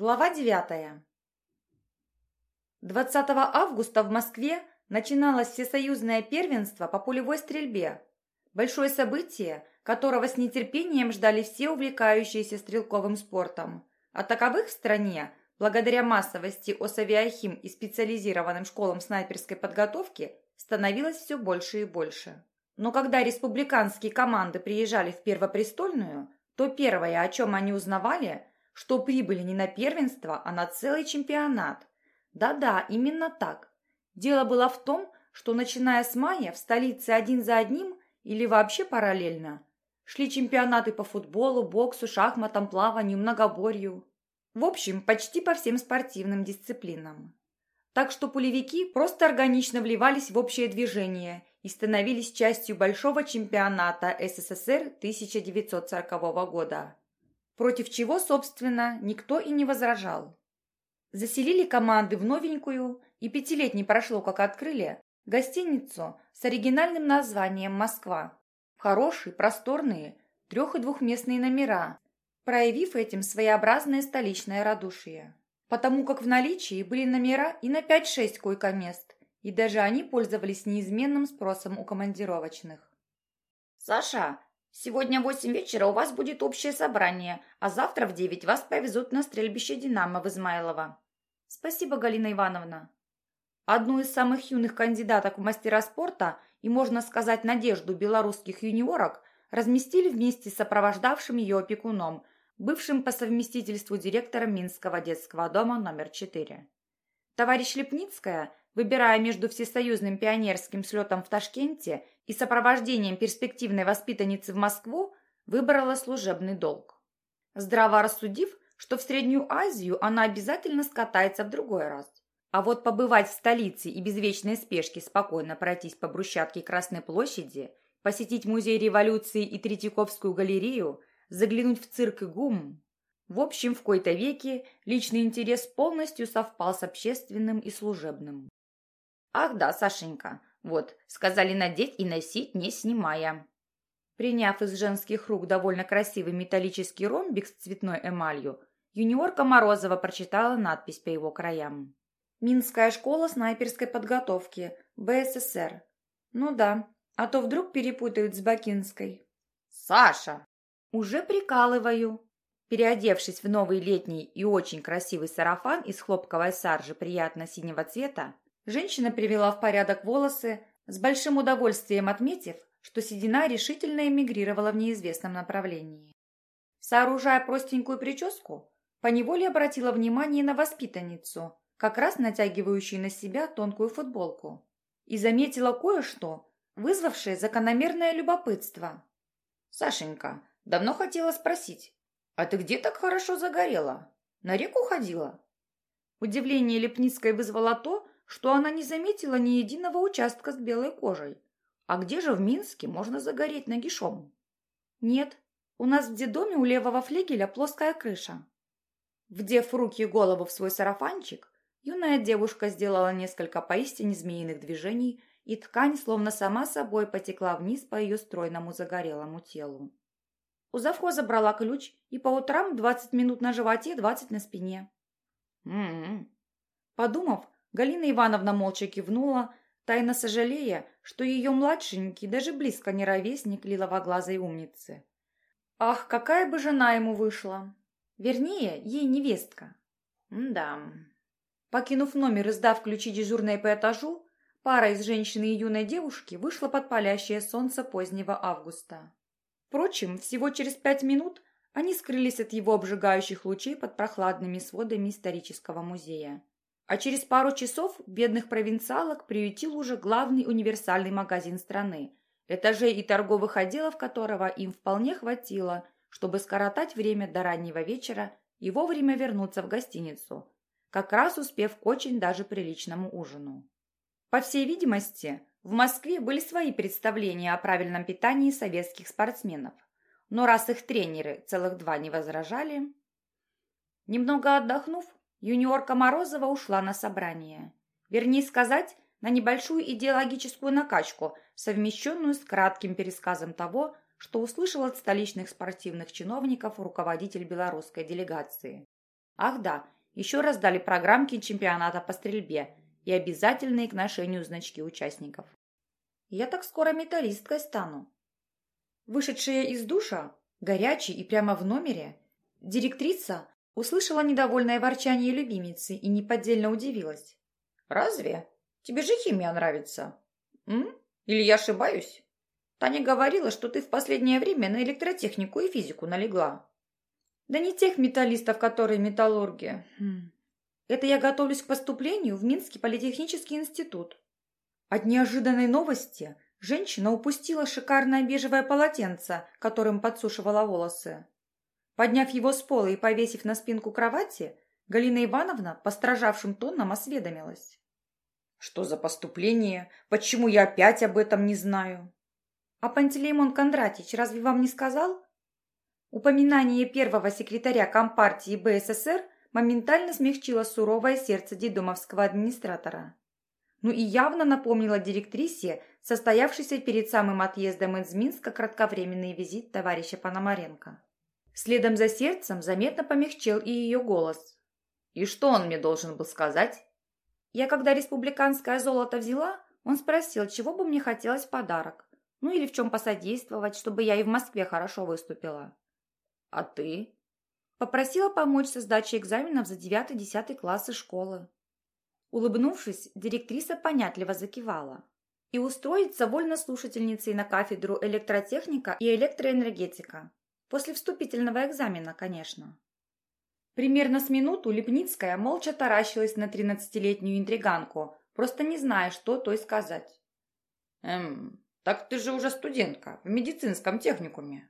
Глава 9. 20 августа в Москве начиналось всесоюзное первенство по пулевой стрельбе. Большое событие, которого с нетерпением ждали все увлекающиеся стрелковым спортом. А таковых в стране, благодаря массовости ОСАВИАХИМ и специализированным школам снайперской подготовки, становилось все больше и больше. Но когда республиканские команды приезжали в Первопрестольную, то первое, о чем они узнавали – что прибыли не на первенство, а на целый чемпионат. Да-да, именно так. Дело было в том, что начиная с мая в столице один за одним или вообще параллельно шли чемпионаты по футболу, боксу, шахматам, плаванию, многоборью. В общем, почти по всем спортивным дисциплинам. Так что пулевики просто органично вливались в общее движение и становились частью большого чемпионата СССР 1940 года против чего, собственно, никто и не возражал. Заселили команды в новенькую, и пяти прошло, как открыли, гостиницу с оригинальным названием «Москва». Хорошие, просторные, трех- и двухместные номера, проявив этим своеобразное столичное радушие. Потому как в наличии были номера и на 5-6 койко-мест, и даже они пользовались неизменным спросом у командировочных. «Саша, Сегодня в восемь вечера у вас будет общее собрание, а завтра в девять вас повезут на стрельбище «Динамо» в Измайлово. Спасибо, Галина Ивановна. Одну из самых юных кандидаток в мастера спорта и, можно сказать, надежду белорусских юниорок разместили вместе с сопровождавшим ее опекуном, бывшим по совместительству директором Минского детского дома номер 4. Товарищ Лепницкая, выбирая между всесоюзным пионерским слетом в Ташкенте и сопровождением перспективной воспитанницы в Москву выбрала служебный долг. Здраво рассудив, что в Среднюю Азию она обязательно скатается в другой раз. А вот побывать в столице и без вечной спешки спокойно пройтись по брусчатке Красной площади, посетить музей революции и Третьяковскую галерею, заглянуть в цирк и ГУМ. В общем, в кои-то веке личный интерес полностью совпал с общественным и служебным. «Ах да, Сашенька, вот, сказали надеть и носить, не снимая». Приняв из женских рук довольно красивый металлический ромбик с цветной эмалью, юниорка Морозова прочитала надпись по его краям. «Минская школа снайперской подготовки, БССР». «Ну да, а то вдруг перепутают с Бакинской». «Саша!» «Уже прикалываю». Переодевшись в новый летний и очень красивый сарафан из хлопковой саржи приятно синего цвета, Женщина привела в порядок волосы, с большим удовольствием отметив, что седина решительно эмигрировала в неизвестном направлении. Сооружая простенькую прическу, поневоле обратила внимание на воспитанницу, как раз натягивающую на себя тонкую футболку, и заметила кое-что, вызвавшее закономерное любопытство. «Сашенька, давно хотела спросить, а ты где так хорошо загорела? На реку ходила?» Удивление Лепницкой вызвало то, что она не заметила ни единого участка с белой кожей. А где же в Минске можно загореть нагишом? Нет, у нас в детдоме у левого флигеля плоская крыша. Вдев руки и голову в свой сарафанчик, юная девушка сделала несколько поистине змеиных движений, и ткань словно сама собой потекла вниз по ее стройному загорелому телу. У завхоза брала ключ, и по утрам двадцать минут на животе, двадцать на спине. М-м. Подумав, Галина Ивановна молча кивнула, тайно сожалея, что ее младшенький, даже близко не ровесник лиловоглазой умницы. Ах, какая бы жена ему вышла! Вернее, ей невестка. М да. Покинув номер и сдав ключи дежурной по этажу, пара из женщины и юной девушки вышла под палящее солнце позднего августа. Впрочем, всего через пять минут они скрылись от его обжигающих лучей под прохладными сводами исторического музея. А через пару часов бедных провинциалок приютил уже главный универсальный магазин страны, этажей и торговых отделов которого им вполне хватило, чтобы скоротать время до раннего вечера и вовремя вернуться в гостиницу, как раз успев к очень даже приличному ужину. По всей видимости, в Москве были свои представления о правильном питании советских спортсменов, но раз их тренеры целых два не возражали... Немного отдохнув, Юниорка Морозова ушла на собрание. Вернее сказать, на небольшую идеологическую накачку, совмещенную с кратким пересказом того, что услышал от столичных спортивных чиновников руководитель белорусской делегации. Ах да, еще раз дали программки чемпионата по стрельбе и обязательные к ношению значки участников. Я так скоро металлисткой стану. Вышедшая из душа, горячий и прямо в номере, директриса услышала недовольное ворчание любимицы и неподдельно удивилась. «Разве? Тебе же химия нравится. М? Или я ошибаюсь? Таня говорила, что ты в последнее время на электротехнику и физику налегла». «Да не тех металлистов, которые металлурги. Хм. Это я готовлюсь к поступлению в Минский политехнический институт. От неожиданной новости женщина упустила шикарное бежевое полотенце, которым подсушивала волосы. Подняв его с пола и повесив на спинку кровати, Галина Ивановна постражавшим тоном осведомилась. «Что за поступление? Почему я опять об этом не знаю?» «А Пантелеймон Кондратьевич разве вам не сказал?» Упоминание первого секретаря Компартии БССР моментально смягчило суровое сердце дедомовского администратора ну и явно напомнила директрисе состоявшийся перед самым отъездом из Минска кратковременный визит товарища Пономаренко. Следом за сердцем заметно помягчел и ее голос. «И что он мне должен был сказать?» Я, когда республиканское золото взяла, он спросил, чего бы мне хотелось в подарок. Ну или в чем посодействовать, чтобы я и в Москве хорошо выступила. «А ты?» Попросила помочь со сдачей экзаменов за 9-10 классы школы. Улыбнувшись, директриса понятливо закивала. И устроиться вольнослушательницей на кафедру электротехника и электроэнергетика. После вступительного экзамена, конечно. Примерно с минуту Лепницкая молча таращилась на тринадцатилетнюю интриганку, просто не зная, что той сказать. «Эм, так ты же уже студентка в медицинском техникуме».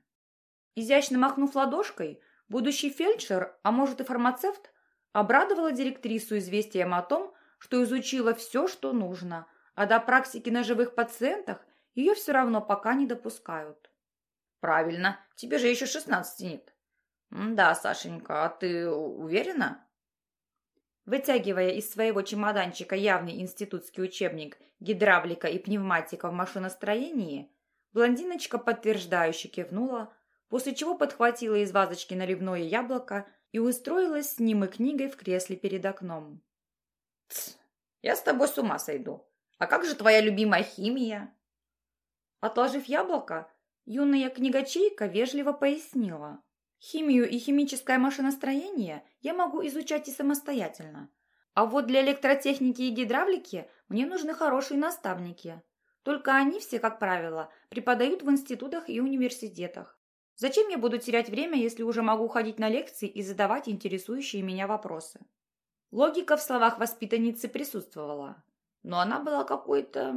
Изящно махнув ладошкой, будущий фельдшер, а может и фармацевт, обрадовала директрису известием о том, что изучила все, что нужно, а до практики на живых пациентах ее все равно пока не допускают. Правильно, тебе же еще шестнадцати нет. Да, Сашенька, а ты уверена? Вытягивая из своего чемоданчика явный институтский учебник «Гидравлика и пневматика в машиностроении», блондиночка подтверждающе кивнула, после чего подхватила из вазочки наливное яблоко и устроилась с ним и книгой в кресле перед окном. Тс, я с тобой с ума сойду. А как же твоя любимая химия? Отложив яблоко, юная книгачейка вежливо пояснила. Химию и химическое машиностроение я могу изучать и самостоятельно. А вот для электротехники и гидравлики мне нужны хорошие наставники. Только они все, как правило, преподают в институтах и университетах. Зачем я буду терять время, если уже могу ходить на лекции и задавать интересующие меня вопросы? Логика в словах воспитанницы присутствовала, но она была какой-то...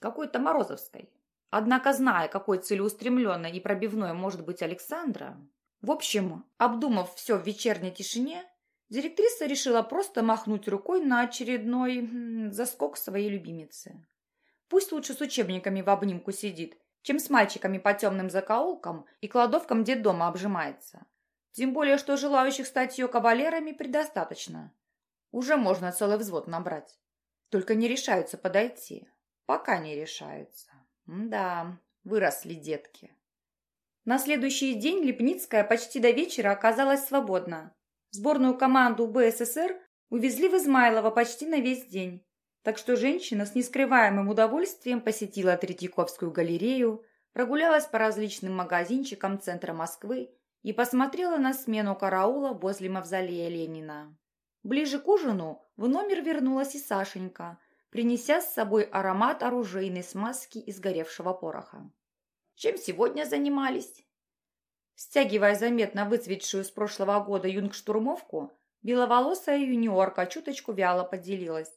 какой-то морозовской. Однако, зная, какой целеустремленной и пробивной может быть Александра, в общем, обдумав все в вечерней тишине, директриса решила просто махнуть рукой на очередной заскок своей любимицы. Пусть лучше с учебниками в обнимку сидит, чем с мальчиками по темным закоулкам и кладовкам детдома обжимается. Тем более, что желающих стать ее кавалерами предостаточно. Уже можно целый взвод набрать. Только не решаются подойти. Пока не решаются. Да, выросли детки. На следующий день Лепницкая почти до вечера оказалась свободна. Сборную команду БССР увезли в Измайлово почти на весь день. Так что женщина с нескрываемым удовольствием посетила Третьяковскую галерею, прогулялась по различным магазинчикам центра Москвы и посмотрела на смену караула возле мавзолея Ленина. Ближе к ужину в номер вернулась и Сашенька, принеся с собой аромат оружейной смазки из горевшего пороха. «Чем сегодня занимались?» Стягивая заметно выцветшую с прошлого года юнгштурмовку, беловолосая юниорка чуточку вяло поделилась.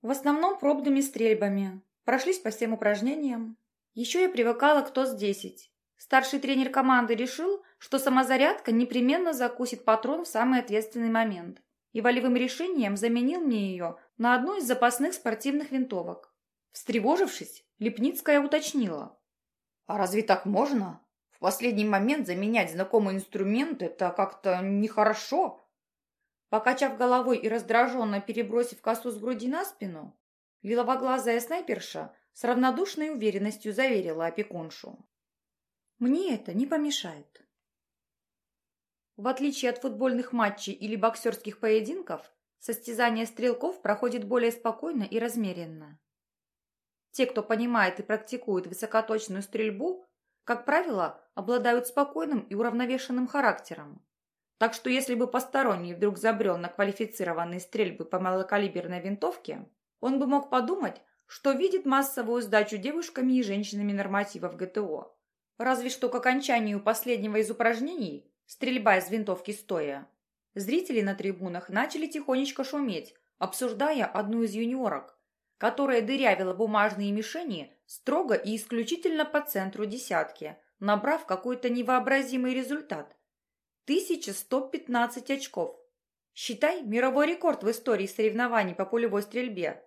В основном пробными стрельбами. Прошлись по всем упражнениям. Еще я привыкала к ТОС-10. Старший тренер команды решил, что самозарядка непременно закусит патрон в самый ответственный момент и волевым решением заменил мне ее на одну из запасных спортивных винтовок. Встревожившись, Лепницкая уточнила. «А разве так можно? В последний момент заменять знакомый инструмент – это как-то нехорошо». Покачав головой и раздраженно перебросив косу с груди на спину, лиловоглазая снайперша с равнодушной уверенностью заверила опекуншу. «Мне это не помешает». В отличие от футбольных матчей или боксерских поединков, состязание стрелков проходит более спокойно и размеренно. Те, кто понимает и практикует высокоточную стрельбу, как правило, обладают спокойным и уравновешенным характером. Так что если бы посторонний вдруг забрел на квалифицированные стрельбы по малокалиберной винтовке, он бы мог подумать, что видит массовую сдачу девушками и женщинами нормативов ГТО. Разве что к окончанию последнего из упражнений Стрельба из винтовки стоя. Зрители на трибунах начали тихонечко шуметь, обсуждая одну из юниорок, которая дырявила бумажные мишени строго и исключительно по центру десятки, набрав какой-то невообразимый результат. 1115 очков. Считай, мировой рекорд в истории соревнований по пулевой стрельбе.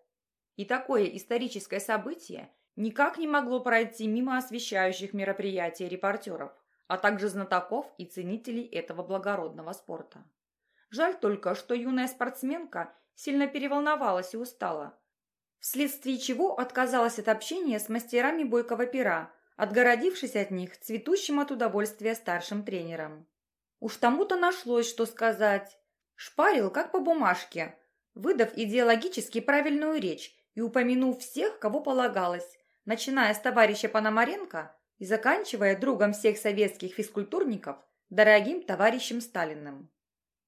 И такое историческое событие никак не могло пройти мимо освещающих мероприятия репортеров а также знатоков и ценителей этого благородного спорта. Жаль только, что юная спортсменка сильно переволновалась и устала, вследствие чего отказалась от общения с мастерами бойкого пера, отгородившись от них цветущим от удовольствия старшим тренером. Уж тому-то нашлось, что сказать. Шпарил, как по бумажке, выдав идеологически правильную речь и упомянув всех, кого полагалось, начиная с товарища Пономаренко и заканчивая другом всех советских физкультурников, дорогим товарищем Сталиным.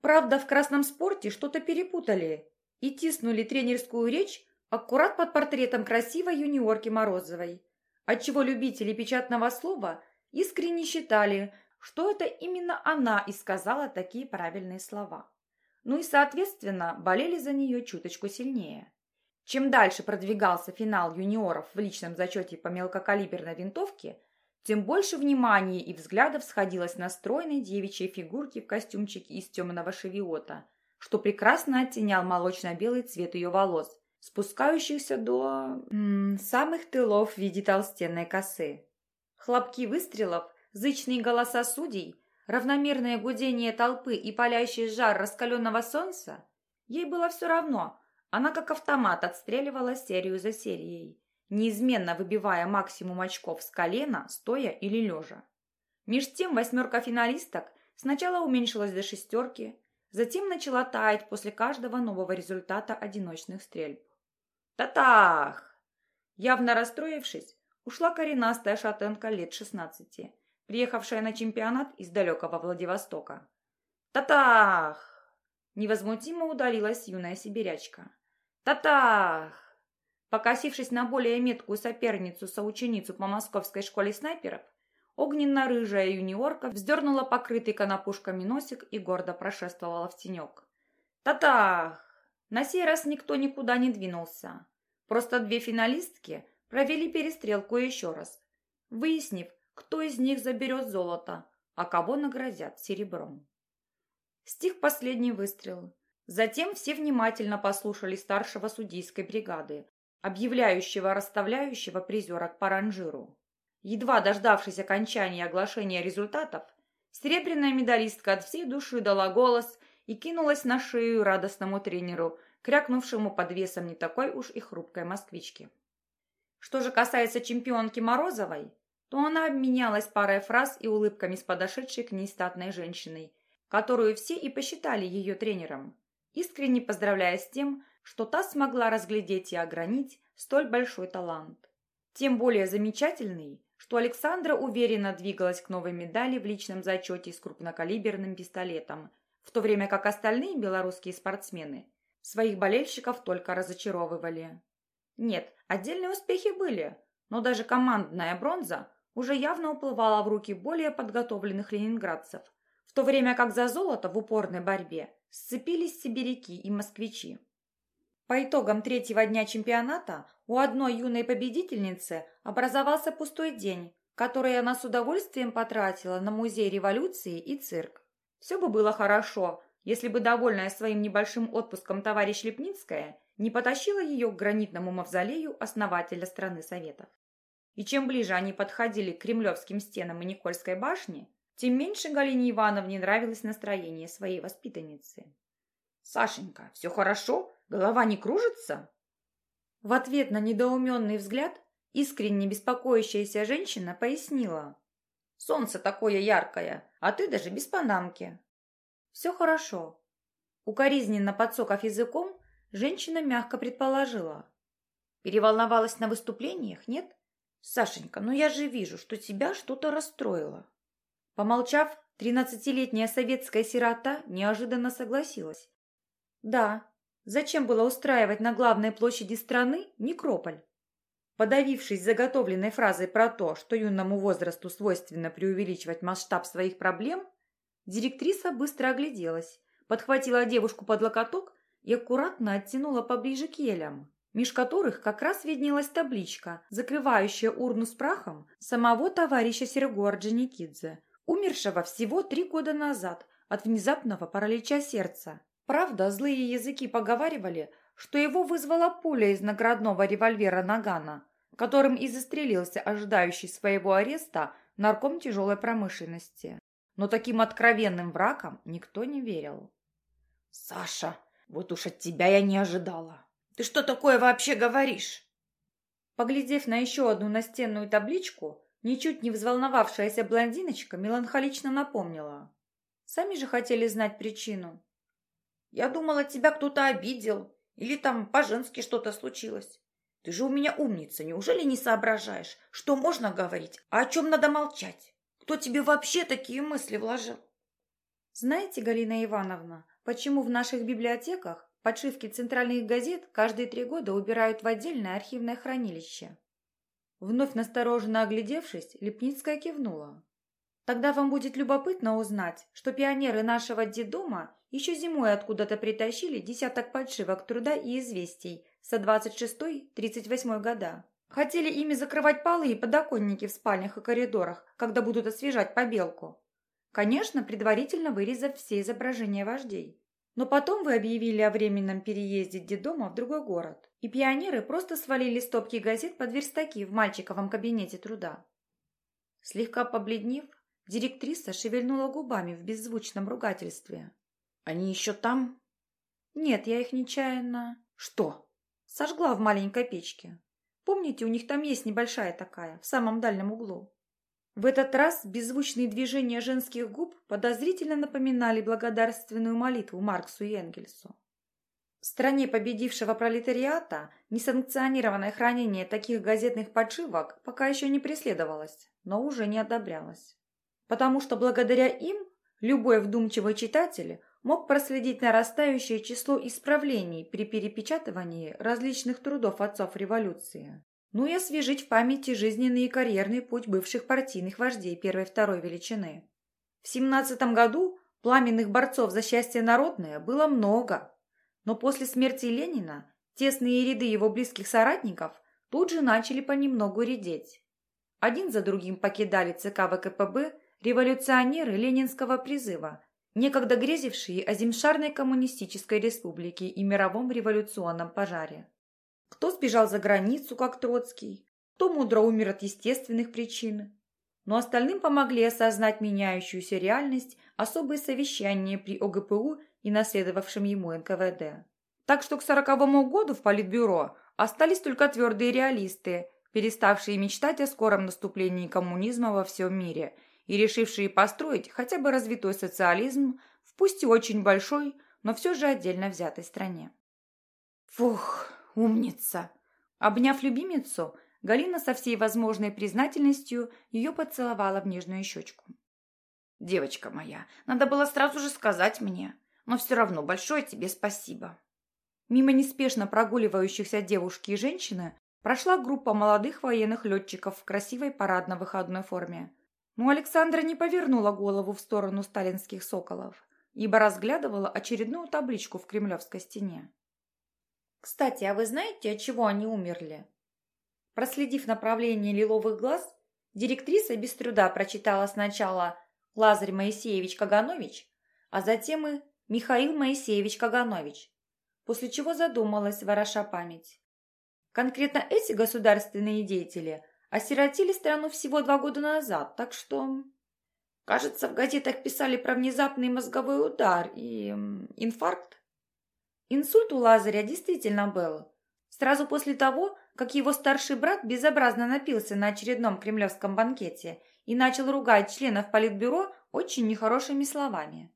Правда, в красном спорте что-то перепутали и тиснули тренерскую речь аккурат под портретом красивой юниорки Морозовой, отчего любители печатного слова искренне считали, что это именно она и сказала такие правильные слова. Ну и, соответственно, болели за нее чуточку сильнее. Чем дальше продвигался финал юниоров в личном зачете по мелкокалиберной винтовке, тем больше внимания и взглядов сходилось на стройной девичьей фигурке в костюмчике из темного шевиота, что прекрасно оттенял молочно-белый цвет ее волос, спускающихся до... М самых тылов в виде толстенной косы. Хлопки выстрелов, зычные голоса судей, равномерное гудение толпы и палящий жар раскаленного солнца, ей было все равно, она как автомат отстреливала серию за серией неизменно выбивая максимум очков с колена, стоя или лежа. Меж тем восьмерка финалисток сначала уменьшилась до шестерки, затем начала таять после каждого нового результата одиночных стрельб. «Татах!» Явно расстроившись, ушла коренастая шатенка лет шестнадцати, приехавшая на чемпионат из далекого Владивостока. «Татах!» Невозмутимо удалилась юная сибирячка. «Татах!» Покосившись на более меткую соперницу-соученицу по московской школе снайперов, огненно-рыжая юниорка вздернула покрытый конопушками носик и гордо прошествовала в тенек. «Татах!» На сей раз никто никуда не двинулся. Просто две финалистки провели перестрелку еще раз, выяснив, кто из них заберет золото, а кого наградят серебром. Стих последний выстрел. Затем все внимательно послушали старшего судейской бригады, объявляющего расставляющего призерок по ранжиру. Едва дождавшись окончания оглашения результатов, серебряная медалистка от всей души дала голос и кинулась на шею радостному тренеру, крякнувшему под весом не такой уж и хрупкой москвички. Что же касается чемпионки Морозовой, то она обменялась парой фраз и улыбками с подошедшей к ней статной женщиной, которую все и посчитали ее тренером, искренне поздравляя с тем, что та смогла разглядеть и огранить столь большой талант. Тем более замечательный, что Александра уверенно двигалась к новой медали в личном зачете с крупнокалиберным пистолетом, в то время как остальные белорусские спортсмены своих болельщиков только разочаровывали. Нет, отдельные успехи были, но даже командная бронза уже явно уплывала в руки более подготовленных ленинградцев, в то время как за золото в упорной борьбе сцепились сибиряки и москвичи. По итогам третьего дня чемпионата у одной юной победительницы образовался пустой день, который она с удовольствием потратила на музей революции и цирк. Все бы было хорошо, если бы довольная своим небольшим отпуском товарищ Лепницкая не потащила ее к гранитному мавзолею основателя страны Советов. И чем ближе они подходили к кремлевским стенам и Никольской башне, тем меньше Галине Ивановне нравилось настроение своей воспитанницы. «Сашенька, все хорошо? Голова не кружится?» В ответ на недоуменный взгляд искренне беспокоящаяся женщина пояснила. «Солнце такое яркое, а ты даже без панамки». Все хорошо. Укоризненно подсоков языком, женщина мягко предположила. Переволновалась на выступлениях, нет? Сашенька, ну я же вижу, что тебя что-то расстроило. Помолчав, тринадцатилетняя советская сирота неожиданно согласилась. Да, зачем было устраивать на главной площади страны некрополь? Подавившись заготовленной фразой про то, что юному возрасту свойственно преувеличивать масштаб своих проблем, директриса быстро огляделась, подхватила девушку под локоток и аккуратно оттянула поближе к елям, меж которых как раз виднелась табличка, закрывающая урну с прахом самого товарища Серго Орджоникидзе, умершего всего три года назад от внезапного паралича сердца. Правда, злые языки поговаривали, что его вызвала пуля из наградного револьвера Нагана, которым и застрелился ожидающий своего ареста нарком тяжелой промышленности. Но таким откровенным врагам никто не верил. «Саша, вот уж от тебя я не ожидала. Ты что такое вообще говоришь?» Поглядев на еще одну настенную табличку, ничуть не взволновавшаяся блондиночка меланхолично напомнила. «Сами же хотели знать причину». «Я думала, тебя кто-то обидел, или там по-женски что-то случилось. Ты же у меня умница, неужели не соображаешь, что можно говорить, а о чем надо молчать? Кто тебе вообще такие мысли вложил?» «Знаете, Галина Ивановна, Почему в наших библиотеках подшивки центральных газет каждые три года убирают в отдельное архивное хранилище? Вновь настороженно оглядевшись, Лепницкая кивнула. Тогда вам будет любопытно узнать, что пионеры нашего детдома еще зимой откуда-то притащили десяток подшивок труда и известий со 26-38 года. Хотели ими закрывать полы и подоконники в спальнях и коридорах, когда будут освежать побелку. Конечно, предварительно вырезав все изображения вождей. Но потом вы объявили о временном переезде детдома в другой город, и пионеры просто свалили стопки газет под верстаки в мальчиковом кабинете труда. Слегка побледнев, директриса шевельнула губами в беззвучном ругательстве. «Они еще там?» «Нет, я их нечаянно...» «Что?» «Сожгла в маленькой печке. Помните, у них там есть небольшая такая, в самом дальнем углу?» В этот раз беззвучные движения женских губ подозрительно напоминали благодарственную молитву Марксу и Энгельсу. В стране победившего пролетариата несанкционированное хранение таких газетных подшивок пока еще не преследовалось, но уже не одобрялось. Потому что благодаря им любой вдумчивый читатель мог проследить нарастающее число исправлений при перепечатывании различных трудов отцов революции ну и освежить в памяти жизненный и карьерный путь бывших партийных вождей первой-второй величины. В семнадцатом году пламенных борцов за счастье народное было много, но после смерти Ленина тесные ряды его близких соратников тут же начали понемногу редеть. Один за другим покидали ЦК ВКПБ революционеры ленинского призыва, некогда грезившие о Земшарной коммунистической республике и мировом революционном пожаре. Кто сбежал за границу, как Троцкий, кто мудро умер от естественных причин. Но остальным помогли осознать меняющуюся реальность особые совещания при ОГПУ и наследовавшем ему НКВД. Так что к сороковому году в Политбюро остались только твердые реалисты, переставшие мечтать о скором наступлении коммунизма во всем мире и решившие построить хотя бы развитой социализм в пусть и очень большой, но все же отдельно взятой стране. Фух, «Умница!» Обняв любимицу, Галина со всей возможной признательностью ее поцеловала в нежную щечку. «Девочка моя, надо было сразу же сказать мне, но все равно большое тебе спасибо». Мимо неспешно прогуливающихся девушки и женщины прошла группа молодых военных летчиков в красивой парадно-выходной форме. Но Александра не повернула голову в сторону сталинских соколов, ибо разглядывала очередную табличку в кремлевской стене. Кстати, а вы знаете, от чего они умерли? Проследив направление лиловых глаз, директриса без труда прочитала сначала Лазарь Моисеевич Каганович, а затем и Михаил Моисеевич Каганович, после чего задумалась, вороша память. Конкретно эти государственные деятели осиротили страну всего два года назад, так что... Кажется, в газетах писали про внезапный мозговой удар и инфаркт. Инсульт у Лазаря действительно был. Сразу после того, как его старший брат безобразно напился на очередном кремлевском банкете и начал ругать членов политбюро очень нехорошими словами.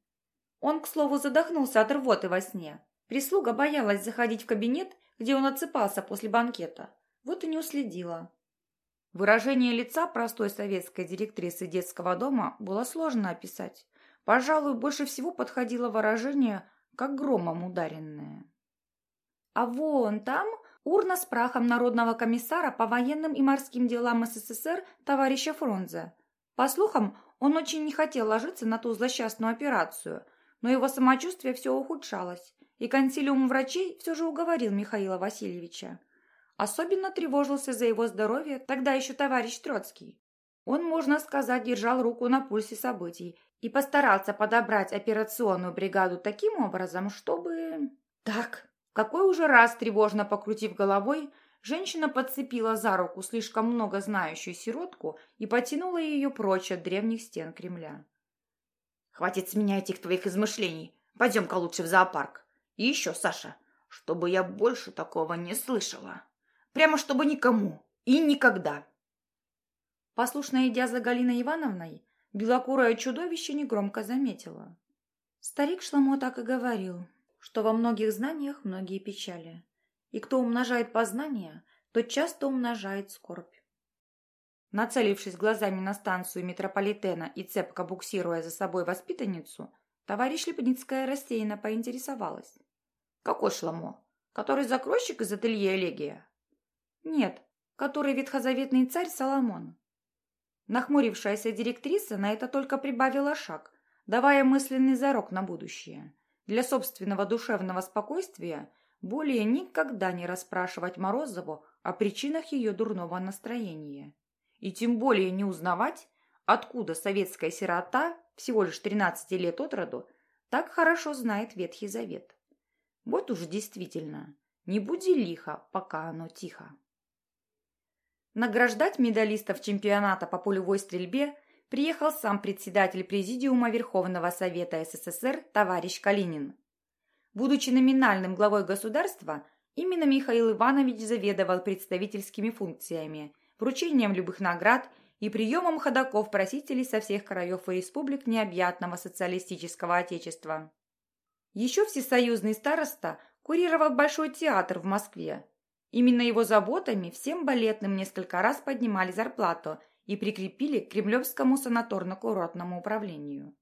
Он, к слову, задохнулся от рвоты во сне. Прислуга боялась заходить в кабинет, где он отсыпался после банкета. Вот и не уследила. Выражение лица простой советской директрисы детского дома было сложно описать. Пожалуй, больше всего подходило выражение «как громом ударенное». А вон там урна с прахом Народного комиссара по военным и морским делам СССР товарища Фрунзе. По слухам, он очень не хотел ложиться на ту злосчастную операцию, но его самочувствие все ухудшалось, и консилиум врачей все же уговорил Михаила Васильевича. Особенно тревожился за его здоровье тогда еще товарищ Троцкий. Он, можно сказать, держал руку на пульсе событий и постарался подобрать операционную бригаду таким образом, чтобы... Так, какой уже раз, тревожно покрутив головой, женщина подцепила за руку слишком много знающую сиротку и потянула ее прочь от древних стен Кремля. «Хватит с меня этих твоих измышлений. Пойдем-ка лучше в зоопарк. И еще, Саша, чтобы я больше такого не слышала». Прямо чтобы никому и никогда. Послушно идя за Галиной Ивановной, белокурое чудовище негромко заметила. Старик Шламо так и говорил, что во многих знаниях многие печали. И кто умножает познания, тот часто умножает скорбь. Нацелившись глазами на станцию метрополитена и цепко буксируя за собой воспитанницу, товарищ Лепницкая рассеянно поинтересовалась. «Какой Шламо? Который закройщик из ателье Элегия?» Нет, который ветхозаветный царь Соломон. Нахмурившаяся директриса на это только прибавила шаг, давая мысленный зарок на будущее. Для собственного душевного спокойствия более никогда не расспрашивать Морозову о причинах ее дурного настроения. И тем более не узнавать, откуда советская сирота, всего лишь 13 лет от роду, так хорошо знает Ветхий Завет. Вот уж действительно, не буди лихо, пока оно тихо. Награждать медалистов чемпионата по пулевой стрельбе приехал сам председатель Президиума Верховного Совета СССР товарищ Калинин. Будучи номинальным главой государства, именно Михаил Иванович заведовал представительскими функциями, вручением любых наград и приемом ходаков-просителей со всех краев и республик необъятного социалистического отечества. Еще всесоюзный староста курировал Большой театр в Москве, Именно его заботами всем балетным несколько раз поднимали зарплату и прикрепили к Кремлевскому санаторно-курортному управлению.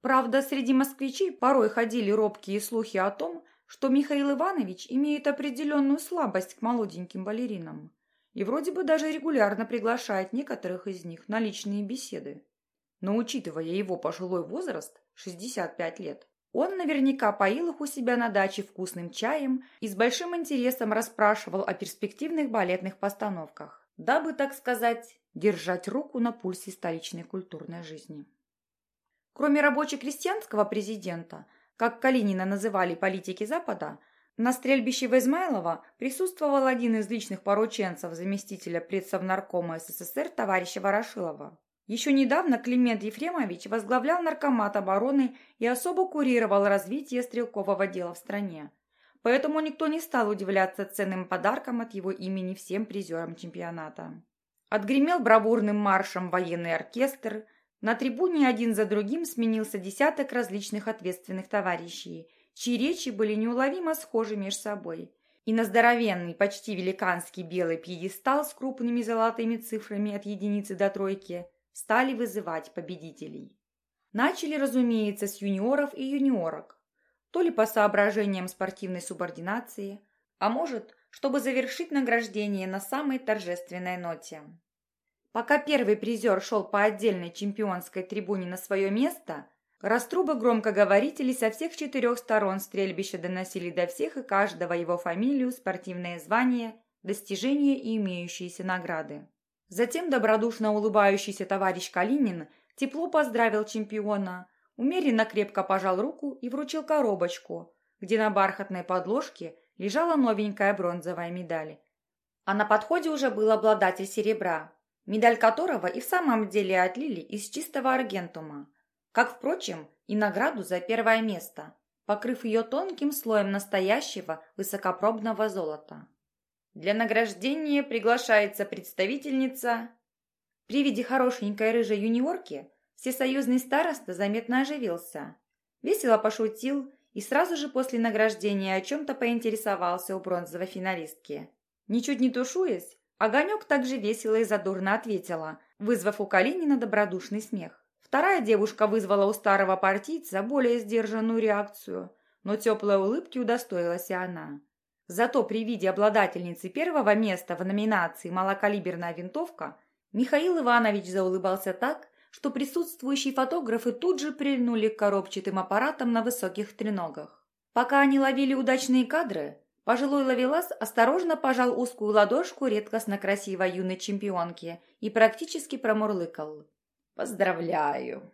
Правда, среди москвичей порой ходили робкие слухи о том, что Михаил Иванович имеет определенную слабость к молоденьким балеринам и вроде бы даже регулярно приглашает некоторых из них на личные беседы. Но учитывая его пожилой возраст, 65 лет, он наверняка поил их у себя на даче вкусным чаем и с большим интересом расспрашивал о перспективных балетных постановках, дабы, так сказать, держать руку на пульсе столичной культурной жизни. Кроме рабоче-крестьянского президента, как Калинина называли политики Запада, на стрельбище в Измайлово присутствовал один из личных порученцев заместителя предсовнаркома СССР товарища Ворошилова. Еще недавно Климент Ефремович возглавлял Наркомат обороны и особо курировал развитие стрелкового дела в стране. Поэтому никто не стал удивляться ценным подаркам от его имени всем призерам чемпионата. Отгремел бравурным маршем военный оркестр, на трибуне один за другим сменился десяток различных ответственных товарищей, чьи речи были неуловимо схожи между собой. И на здоровенный, почти великанский белый пьедестал с крупными золотыми цифрами от единицы до тройки – стали вызывать победителей. Начали, разумеется, с юниоров и юниорок, то ли по соображениям спортивной субординации, а может, чтобы завершить награждение на самой торжественной ноте. Пока первый призер шел по отдельной чемпионской трибуне на свое место, раструбы громкоговорителей со всех четырех сторон стрельбища доносили до всех и каждого его фамилию, спортивное звание, достижения и имеющиеся награды. Затем добродушно улыбающийся товарищ Калинин тепло поздравил чемпиона, умеренно крепко пожал руку и вручил коробочку, где на бархатной подложке лежала новенькая бронзовая медаль. А на подходе уже был обладатель серебра, медаль которого и в самом деле отлили из чистого аргентума, как, впрочем, и награду за первое место, покрыв ее тонким слоем настоящего высокопробного золота. Для награждения приглашается представительница...» При виде хорошенькой рыжей юниорки всесоюзный староста заметно оживился. Весело пошутил и сразу же после награждения о чем-то поинтересовался у бронзовой финалистки. Ничуть не тушуясь, Огонек также весело и задорно ответила, вызвав у Калинина добродушный смех. Вторая девушка вызвала у старого партийца более сдержанную реакцию, но теплой улыбки удостоилась и она. Зато при виде обладательницы первого места в номинации «Малокалиберная винтовка» Михаил Иванович заулыбался так, что присутствующие фотографы тут же прильнули к коробчатым аппаратам на высоких треногах. Пока они ловили удачные кадры, пожилой ловелас осторожно пожал узкую ладошку редкостно красивой юной чемпионки и практически промурлыкал. «Поздравляю!»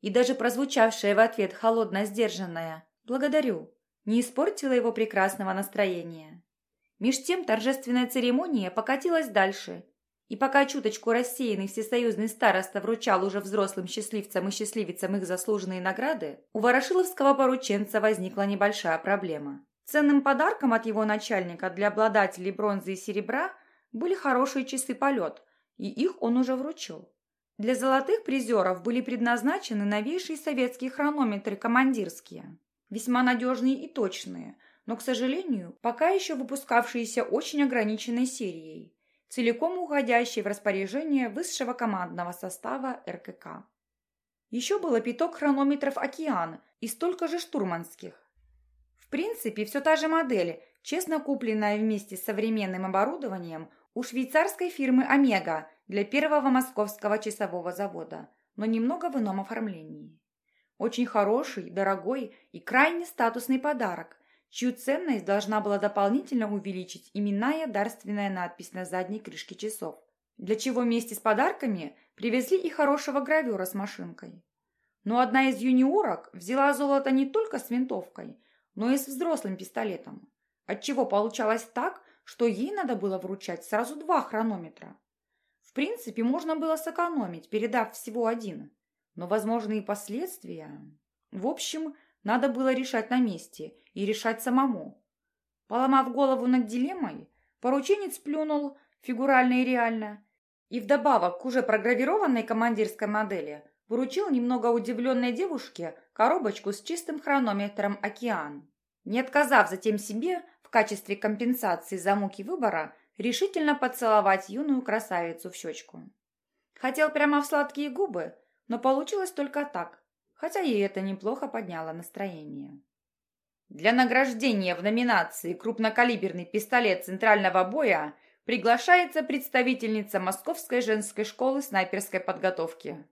И даже прозвучавшая в ответ холодно сдержанная «Благодарю!» Не испортила его прекрасного настроения. Меж тем торжественная церемония покатилась дальше, и пока чуточку рассеянный всесоюзный староста вручал уже взрослым счастливцам и счастливицам их заслуженные награды, у ворошиловского порученца возникла небольшая проблема. Ценным подарком от его начальника для обладателей бронзы и серебра были хорошие часы полет, и их он уже вручил. Для золотых призеров были предназначены новейшие советские хронометры командирские, весьма надежные и точные, но, к сожалению, пока еще выпускавшиеся очень ограниченной серией целиком уходящий в распоряжение высшего командного состава РКК. Еще было пяток хронометров «Океан» и столько же штурманских. В принципе, все та же модель, честно купленная вместе с современным оборудованием у швейцарской фирмы «Омега» для первого московского часового завода, но немного в ином оформлении. Очень хороший, дорогой и крайне статусный подарок, чью ценность должна была дополнительно увеличить именная дарственная надпись на задней крышке часов, для чего вместе с подарками привезли и хорошего гравера с машинкой. Но одна из юниорок взяла золото не только с винтовкой, но и с взрослым пистолетом, отчего получалось так, что ей надо было вручать сразу два хронометра. В принципе, можно было сэкономить, передав всего один, но возможные последствия... В общем, надо было решать на месте и решать самому. Поломав голову над дилеммой, порученец плюнул, фигурально и реально, и вдобавок к уже програвированной командирской модели вручил немного удивленной девушке коробочку с чистым хронометром «Океан». Не отказав затем себе в качестве компенсации за муки выбора, решительно поцеловать юную красавицу в щечку. Хотел прямо в сладкие губы, но получилось только так, хотя ей это неплохо подняло настроение. Для награждения в номинации «Крупнокалиберный пистолет центрального боя» приглашается представительница Московской женской школы снайперской подготовки.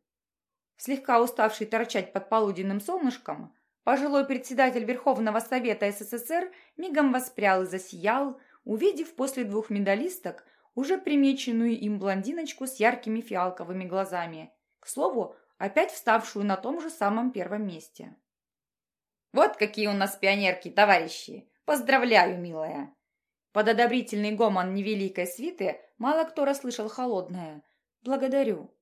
Слегка уставший торчать под полуденным солнышком, пожилой председатель Верховного Совета СССР мигом воспрял и засиял, увидев после двух медалисток уже примеченную им блондиночку с яркими фиалковыми глазами. К слову, опять вставшую на том же самом первом месте. «Вот какие у нас пионерки, товарищи! Поздравляю, милая!» Под одобрительный гомон невеликой свиты мало кто расслышал холодное «Благодарю».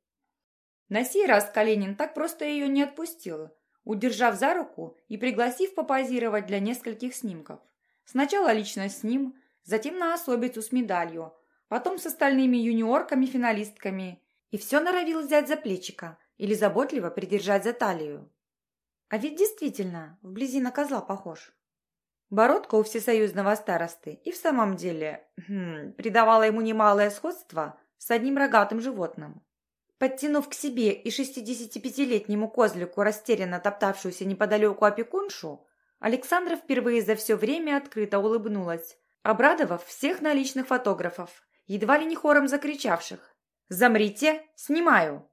На сей раз Калинин так просто ее не отпустил, удержав за руку и пригласив попозировать для нескольких снимков. Сначала лично с ним, затем на особицу с медалью, потом с остальными юниорками-финалистками. И все норовил взять за плечика, или заботливо придержать за талию. А ведь действительно, вблизи на козла похож. Бородка у всесоюзного старосты и в самом деле хм, придавала ему немалое сходство с одним рогатым животным. Подтянув к себе и 65-летнему козлику, растерянно топтавшуюся неподалеку опекуншу, Александра впервые за все время открыто улыбнулась, обрадовав всех наличных фотографов, едва ли не хором закричавших «Замрите! Снимаю!»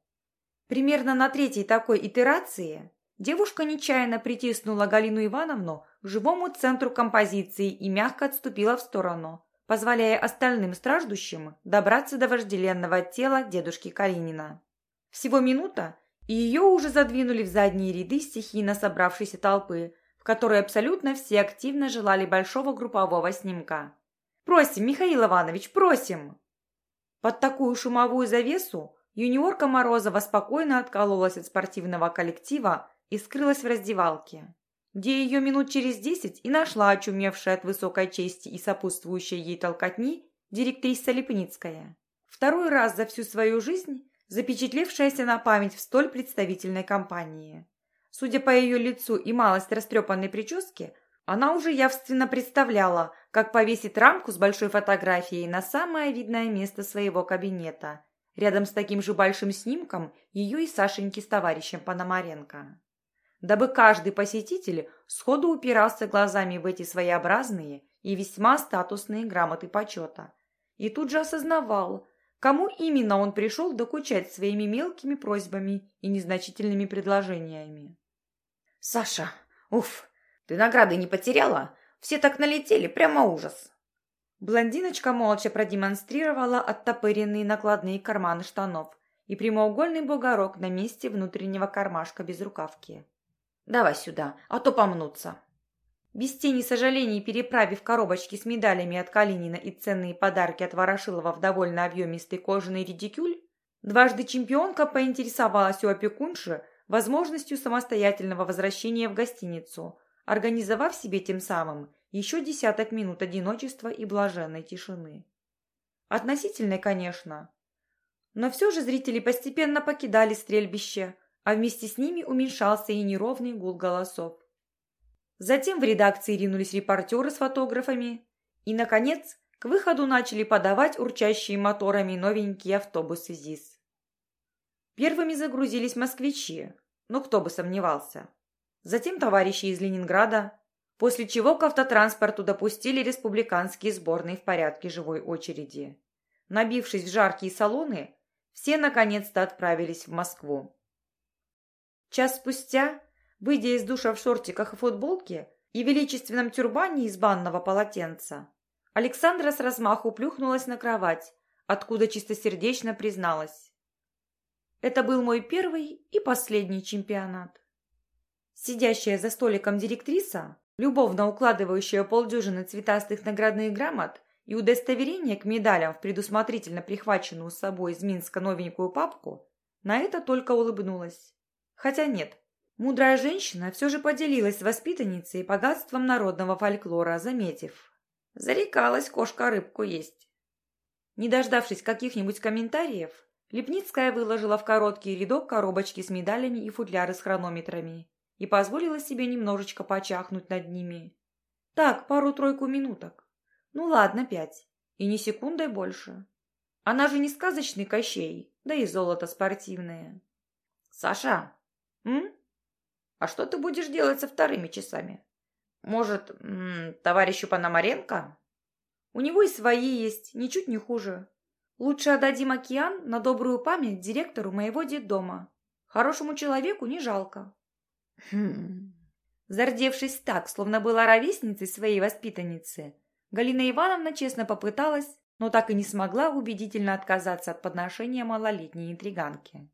Примерно на третьей такой итерации девушка нечаянно притиснула Галину Ивановну к живому центру композиции и мягко отступила в сторону, позволяя остальным страждущим добраться до вожделенного тела дедушки Калинина. Всего минута, и ее уже задвинули в задние ряды стихийно собравшейся толпы, в которой абсолютно все активно желали большого группового снимка. «Просим, Михаил Иванович, просим!» Под такую шумовую завесу Юниорка Морозова спокойно откололась от спортивного коллектива и скрылась в раздевалке, где ее минут через десять и нашла очумевшая от высокой чести и сопутствующей ей толкотни директриса Лепницкая. Второй раз за всю свою жизнь запечатлевшаяся на память в столь представительной компании. Судя по ее лицу и малость растрепанной прически, она уже явственно представляла, как повесит рамку с большой фотографией на самое видное место своего кабинета, рядом с таким же большим снимком ее и Сашеньки с товарищем Пономаренко. Дабы каждый посетитель сходу упирался глазами в эти своеобразные и весьма статусные грамоты почета. И тут же осознавал, кому именно он пришел докучать своими мелкими просьбами и незначительными предложениями. «Саша, уф, ты награды не потеряла? Все так налетели, прямо ужас!» Блондиночка молча продемонстрировала оттопыренные накладные карманы штанов и прямоугольный бугорок на месте внутреннего кармашка без рукавки. «Давай сюда, а то помнутся!» Без тени сожалений переправив коробочки с медалями от Калинина и ценные подарки от Ворошилова в довольно объемистый кожаный редикюль, дважды чемпионка поинтересовалась у опекунши возможностью самостоятельного возвращения в гостиницу, организовав себе тем самым еще десяток минут одиночества и блаженной тишины. Относительной, конечно. Но все же зрители постепенно покидали стрельбище, а вместе с ними уменьшался и неровный гул голосов. Затем в редакции ринулись репортеры с фотографами. И, наконец, к выходу начали подавать урчащие моторами новенькие автобусы ЗИС. Первыми загрузились москвичи, но кто бы сомневался. Затем товарищи из Ленинграда, после чего к автотранспорту допустили республиканские сборные в порядке живой очереди. Набившись в жаркие салоны, все наконец-то отправились в Москву. Час спустя Выйдя из душа в шортиках и футболке и величественном тюрбане из банного полотенца, Александра с размаху плюхнулась на кровать, откуда чистосердечно призналась. Это был мой первый и последний чемпионат. Сидящая за столиком директриса, любовно укладывающая полдюжины цветастых наградных грамот и удостоверение к медалям в предусмотрительно прихваченную с собой из Минска новенькую папку, на это только улыбнулась. Хотя нет, Мудрая женщина все же поделилась с воспитанницей богатством народного фольклора, заметив. Зарекалась кошка рыбку есть. Не дождавшись каких-нибудь комментариев, Лепницкая выложила в короткий рядок коробочки с медалями и футляры с хронометрами и позволила себе немножечко почахнуть над ними. Так, пару-тройку минуток. Ну ладно, пять. И ни секундой больше. Она же не сказочный Кощей, да и золото спортивное. «Саша!» «М?» А что ты будешь делать со вторыми часами? Может, м -м, товарищу Пономаренко? У него и свои есть, ничуть не хуже. Лучше отдадим океан на добрую память директору моего детдома. Хорошему человеку не жалко. Хм. Зардевшись так, словно была ровесницей своей воспитанницы, Галина Ивановна честно попыталась, но так и не смогла убедительно отказаться от подношения малолетней интриганки.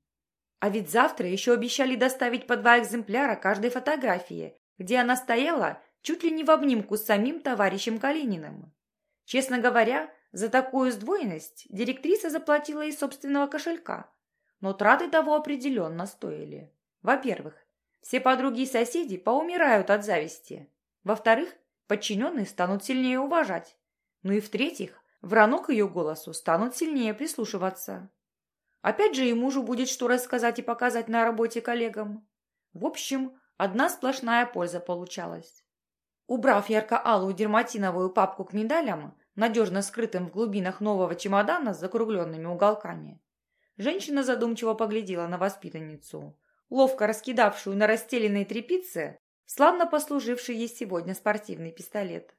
А ведь завтра еще обещали доставить по два экземпляра каждой фотографии, где она стояла чуть ли не в обнимку с самим товарищем Калининым. Честно говоря, за такую сдвоенность директриса заплатила из собственного кошелька. Но траты того определенно стоили. Во-первых, все подруги и соседи поумирают от зависти. Во-вторых, подчиненные станут сильнее уважать. Ну и в-третьих, врано к ее голосу станут сильнее прислушиваться. Опять же и мужу будет что рассказать и показать на работе коллегам. В общем, одна сплошная польза получалась. Убрав ярко-алую дерматиновую папку к медалям, надежно скрытым в глубинах нового чемодана с закругленными уголками, женщина задумчиво поглядела на воспитанницу, ловко раскидавшую на расстеленной тряпице славно послуживший ей сегодня спортивный пистолет.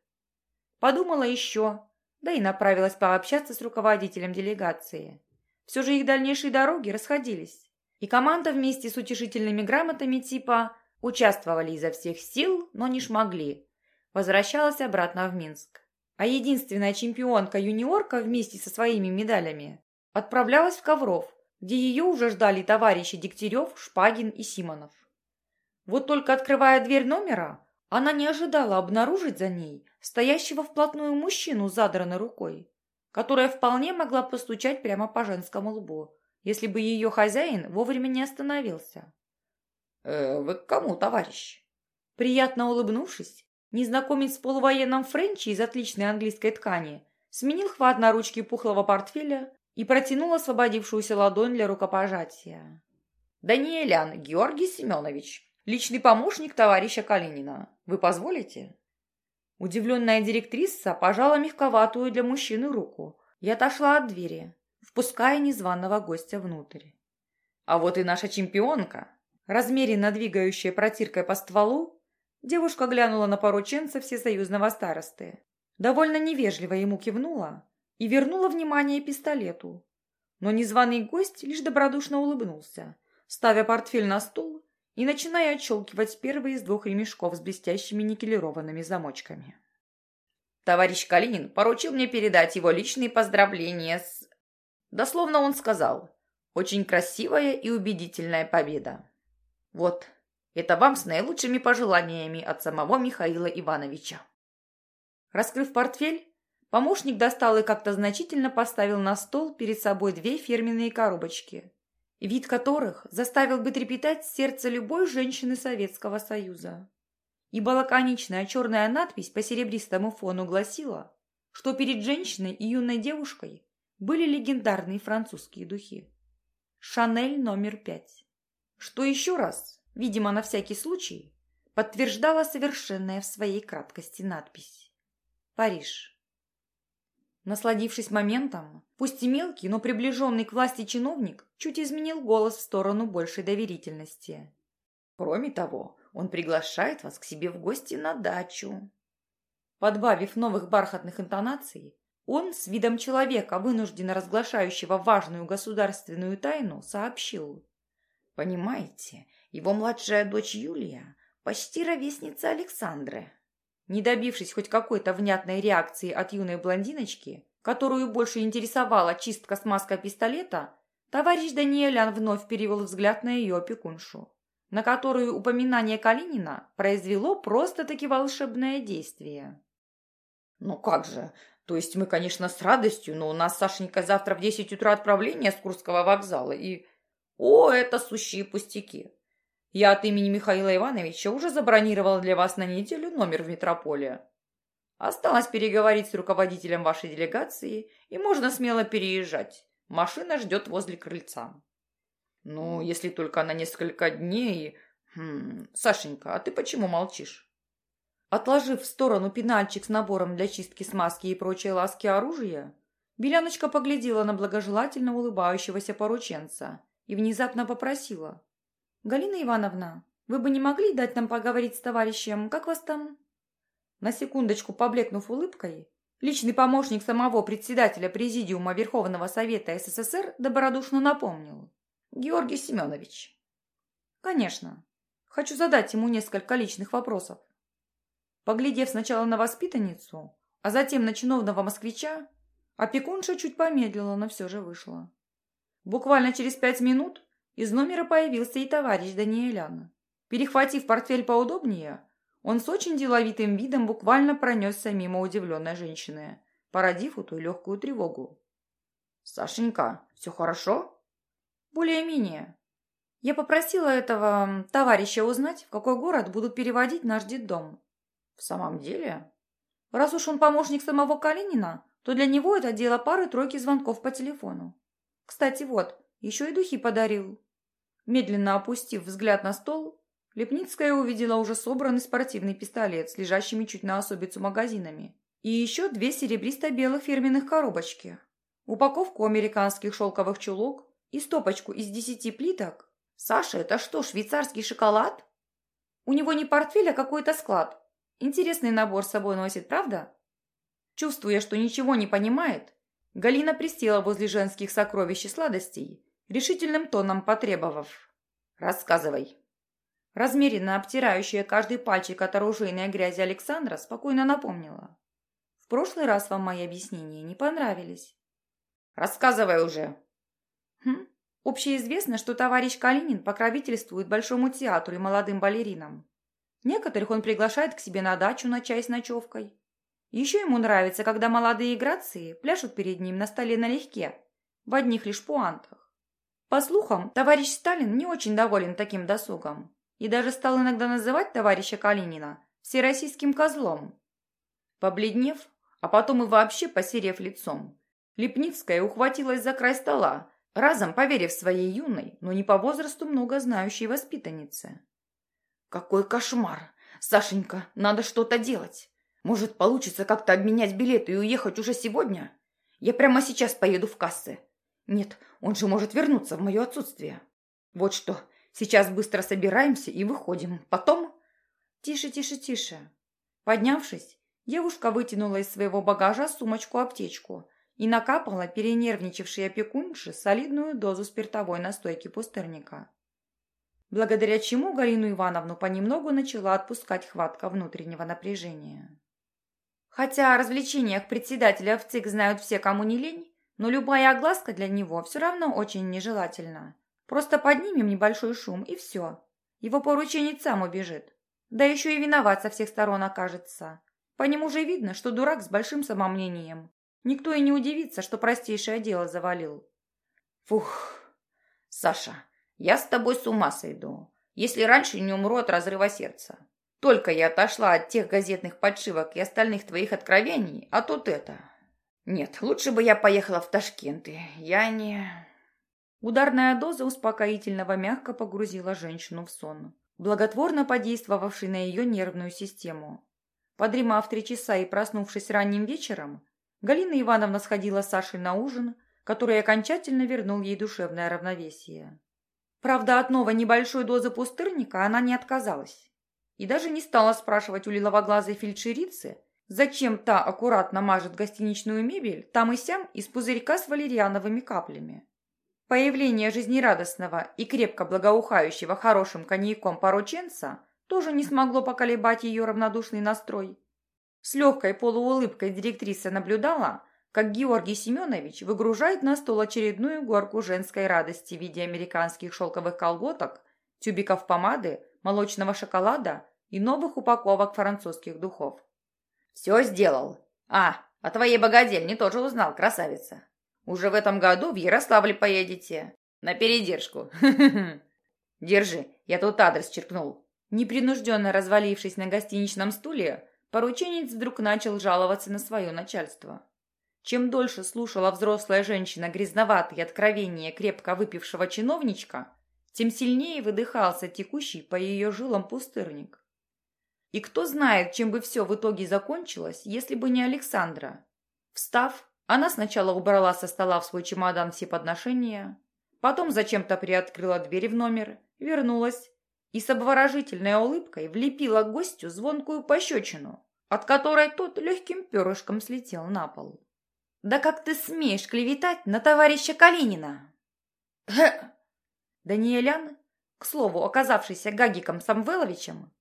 Подумала еще, да и направилась пообщаться с руководителем делегации. Все же их дальнейшие дороги расходились. И команда вместе с утешительными грамотами типа «участвовали изо всех сил, но не шмогли», возвращалась обратно в Минск. А единственная чемпионка-юниорка вместе со своими медалями отправлялась в Ковров, где ее уже ждали товарищи Дегтярев, Шпагин и Симонов. Вот только открывая дверь номера, она не ожидала обнаружить за ней стоящего вплотную мужчину с задранной рукой которая вполне могла постучать прямо по женскому лбу, если бы ее хозяин вовремя не остановился. «Э, «Вы к кому, товарищ?» Приятно улыбнувшись, незнакомец в полувоенном френче из отличной английской ткани сменил хват на ручке пухлого портфеля и протянул освободившуюся ладонь для рукопожатия. «Даниэлян Георгий Семенович, Личный помощник товарища Калинина. Вы позволите?» Удивленная директриса пожала мягковатую для мужчины руку и отошла от двери, впуская незваного гостя внутрь. А вот и наша чемпионка, размеренно двигающая протиркой по стволу, девушка глянула на порученца всесоюзного старосты. Довольно невежливо ему кивнула и вернула внимание пистолету. Но незваный гость лишь добродушно улыбнулся, ставя портфель на стул и начиная отщелкивать первый из двух ремешков с блестящими никелированными замочками. Товарищ Калинин поручил мне передать его личные поздравления с... Дословно он сказал «Очень красивая и убедительная победа». Вот, это вам с наилучшими пожеланиями от самого Михаила Ивановича. Раскрыв портфель, помощник достал и как-то значительно поставил на стол перед собой две фирменные коробочки, вид которых заставил бы трепетать сердце любой женщины Советского Союза. Ибо лаконичная черная надпись по серебристому фону гласила, что перед женщиной и юной девушкой были легендарные французские духи. «Шанель номер пять». Что еще раз, видимо, на всякий случай, подтверждала совершенная в своей краткости надпись. Париж. Насладившись моментом, пусть и мелкий, но приближенный к власти чиновник чуть изменил голос в сторону большей доверительности. Кроме того, он приглашает вас к себе в гости на дачу. Подбавив новых бархатных интонаций, он с видом человека, вынужденно разглашающего важную государственную тайну, сообщил. «Понимаете, его младшая дочь Юлия почти ровесница Александры. Не добившись хоть какой-то внятной реакции от юной блондиночки, которую больше интересовала чистка смазка пистолета, товарищ Даниэлян вновь перевел взгляд на ее опекуншу, на которую упоминание Калинина произвело просто-таки волшебное действие. «Ну как же, то есть мы, конечно, с радостью, но у нас, Сашенька, завтра в десять утра отправление с Курского вокзала, и... О, это сущие пустяки! Я от имени Михаила Ивановича уже забронировал для вас на неделю номер в метрополе. Осталось переговорить с руководителем вашей делегации, и можно смело переезжать. Машина ждет возле крыльца. Ну, если только на несколько дней... Хм, Сашенька, а ты почему молчишь? Отложив в сторону пенальчик с набором для чистки смазки и прочей ласки оружия, Беляночка поглядела на благожелательно улыбающегося порученца и внезапно попросила. «Галина Ивановна, вы бы не могли дать нам поговорить с товарищем, как вас там?» На секундочку поблекнув улыбкой, личный помощник самого председателя Президиума Верховного Совета СССР добродушно напомнил. «Георгий Семенович». «Конечно. Хочу задать ему несколько личных вопросов». Поглядев сначала на воспитанницу, а затем на чиновного москвича, опекунша чуть помедлила, но все же вышла. Буквально через пять минут из номера появился и товарищ Даниэляна. Перехватив портфель поудобнее, он с очень деловитым видом буквально пронесся мимо удивленной женщины, породив эту легкую тревогу. «Сашенька, все хорошо?» «Более-менее. Я попросила этого товарища узнать, в какой город будут переводить наш детдом». «В самом деле?» «Раз уж он помощник самого Калинина, то для него это дело пары-тройки звонков по телефону. Кстати, вот, еще и духи подарил. Медленно опустив взгляд на стол, Лепницкая увидела уже собранный спортивный пистолет с лежащими чуть на особицу магазинами и еще две серебристо-белых фирменных коробочки, упаковку американских шелковых чулок и стопочку из десяти плиток. «Саша, это что, швейцарский шоколад?» «У него не портфель, а какой-то склад. Интересный набор с собой носит, правда?» Чувствуя, что ничего не понимает, Галина присела возле женских сокровищ и сладостей решительным тоном потребовав. «Рассказывай». Размеренно обтирающая каждый пальчик от оружейной грязи Александра спокойно напомнила. «В прошлый раз вам мои объяснения не понравились». «Рассказывай уже». «Хм, общеизвестно, что товарищ Калинин покровительствует Большому театру и молодым балеринам. Некоторых он приглашает к себе на дачу на чай с ночевкой. Еще ему нравится, когда молодые грации пляшут перед ним на столе налегке, в одних лишь пуантах. По слухам, товарищ Сталин не очень доволен таким досугом и даже стал иногда называть товарища Калинина всероссийским козлом. Побледнев, а потом и вообще посерев лицом, Лепницкая ухватилась за край стола, разом поверив своей юной, но не по возрасту много знающей воспитаннице. Какой кошмар! Сашенька, надо что-то делать. Может, получится как-то обменять билеты и уехать уже сегодня? Я прямо сейчас поеду в кассы. Нет, он же может вернуться в мое отсутствие. Вот что, сейчас быстро собираемся и выходим. Потом... Тише, тише, тише. Поднявшись, девушка вытянула из своего багажа сумочку-аптечку и накапала перенервничавшей опекунше солидную дозу спиртовой настойки пустырника благодаря чему Галину Ивановну понемногу начала отпускать хватка внутреннего напряжения. Хотя о развлечениях председателя в знают все, кому не лень, но любая огласка для него все равно очень нежелательна. Просто поднимем небольшой шум, и все. Его порученец сам убежит. Да еще и виноват со всех сторон окажется. По нему же видно, что дурак с большим самомнением. Никто и не удивится, что простейшее дело завалил. Фух, Саша, я с тобой с ума сойду, если раньше не умру от разрыва сердца. Только я отошла от тех газетных подшивок и остальных твоих откровений, а тут это. Нет, лучше бы я поехала в Ташкент, и я не... Ударная доза успокоительного мягко погрузила женщину в сон, благотворно подействовавший на ее нервную систему. Подремав три часа и проснувшись ранним вечером, Галина Ивановна сходила с Сашей на ужин, который окончательно вернул ей душевное равновесие. Правда, от новой небольшой дозы пустырника она не отказалась. И даже не стала спрашивать у лиловоглазой фельдшерицы, зачем та аккуратно мажет гостиничную мебель там и сям из пузырька с валериановыми каплями. Появление жизнерадостного и крепко благоухающего хорошим коньяком порученца тоже не смогло поколебать ее равнодушный настрой. С легкой полуулыбкой директриса наблюдала, как Георгий Семенович выгружает на стол очередную горку женской радости в виде американских шелковых колготок, тюбиков помады, молочного шоколада и новых упаковок французских духов. «Все сделал. А, о твоей богадельне тоже узнал, красавица. Уже в этом году в Ярославль поедете. На передержку. Держи, я тут адрес черкнул». Непринужденно развалившись на гостиничном стуле, порученец вдруг начал жаловаться на свое начальство. Чем дольше слушала взрослая женщина грязноватые откровения крепко выпившего чиновничка, тем сильнее выдыхался текущий по ее жилам пустырник. И кто знает, чем бы все в итоге закончилось, если бы не Александра. Встав, она сначала убрала со стола в свой чемодан все подношения, потом зачем-то приоткрыла дверь в номер, вернулась и с обворожительной улыбкой влепила гостю звонкую пощечину, от которой тот легким перышком слетел на пол. «Да как ты смеешь клеветать на товарища Калинина?» Даниэлян, к слову, оказавшийся Гагиком Самвеловичем,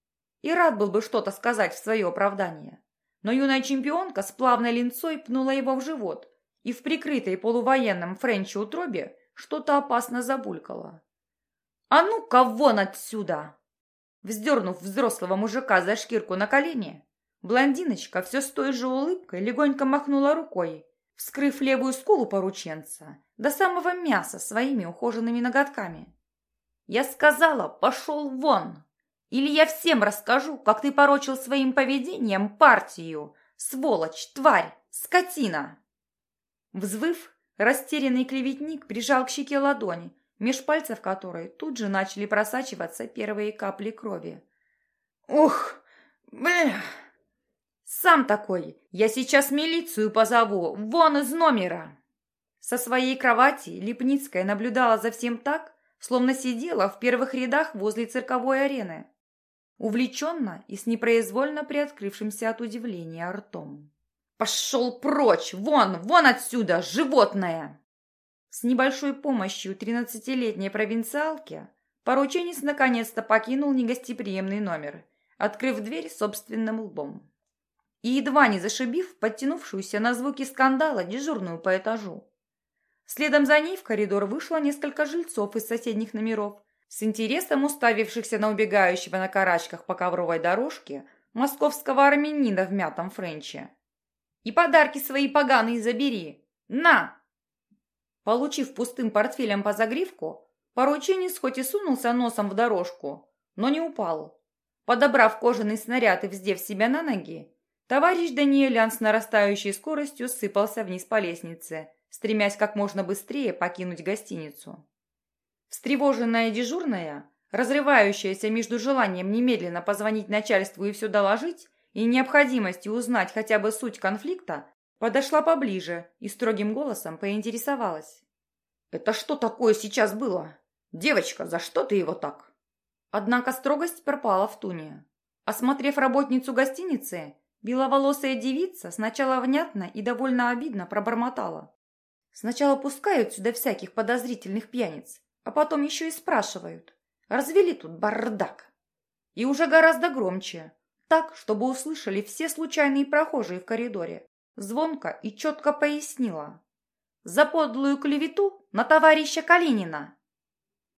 и рад был бы что-то сказать в свое оправдание. Но юная чемпионка с плавной линцой пнула его в живот, и в прикрытой полувоенном френче утробе что-то опасно забулькало. «А ну-ка вон отсюда!» Вздернув взрослого мужика за шкирку на колени, блондиночка все с той же улыбкой легонько махнула рукой, вскрыв левую скулу порученца до самого мяса своими ухоженными ноготками. «Я сказала, пошел вон! Или я всем расскажу, как ты порочил своим поведением партию, сволочь, тварь, скотина!» Взвыв, растерянный клеветник прижал к щеке ладони, меж пальцев которой тут же начали просачиваться первые капли крови. «Ух, бля!» «Сам такой! Я сейчас милицию позову! Вон из номера!» Со своей кровати Липницкая наблюдала за всем так, словно сидела в первых рядах возле цирковой арены, увлеченно и с непроизвольно приоткрывшимся от удивления ртом. «Пошел прочь! Вон! Вон отсюда! Животное!» С небольшой помощью тринадцатилетней провинциалки порученец наконец-то покинул негостеприимный номер, открыв дверь собственным лбом и едва не зашибив подтянувшуюся на звуки скандала дежурную по этажу. Следом за ней в коридор вышло несколько жильцов из соседних номеров, с интересом уставившихся на убегающего на карачках по ковровой дорожке московского армянина в мятом френче. «И подарки свои поганые забери! На!» Получив пустым портфелем по загривку, порученец хоть и сунулся носом в дорожку, но не упал. Подобрав кожаный снаряд и вздев себя на ноги, Товарищ Даниэлян с нарастающей скоростью сыпался вниз по лестнице, стремясь как можно быстрее покинуть гостиницу. Встревоженная дежурная разрывающаяся между желанием немедленно позвонить начальству и все доложить, и необходимостью узнать хотя бы суть конфликта, подошла поближе и строгим голосом поинтересовалась. «Это что такое сейчас было? Девочка, за что ты его так?» Однако строгость пропала в туне. Осмотрев работницу гостиницы, беловолосая девица сначала внятно и довольно обидно пробормотала. Сначала пускают сюда всяких подозрительных пьяниц, а потом еще и спрашивают. Развели тут бардак. И уже гораздо громче, так, чтобы услышали все случайные прохожие в коридоре. Звонко и четко пояснила. За подлую клевету на товарища Калинина.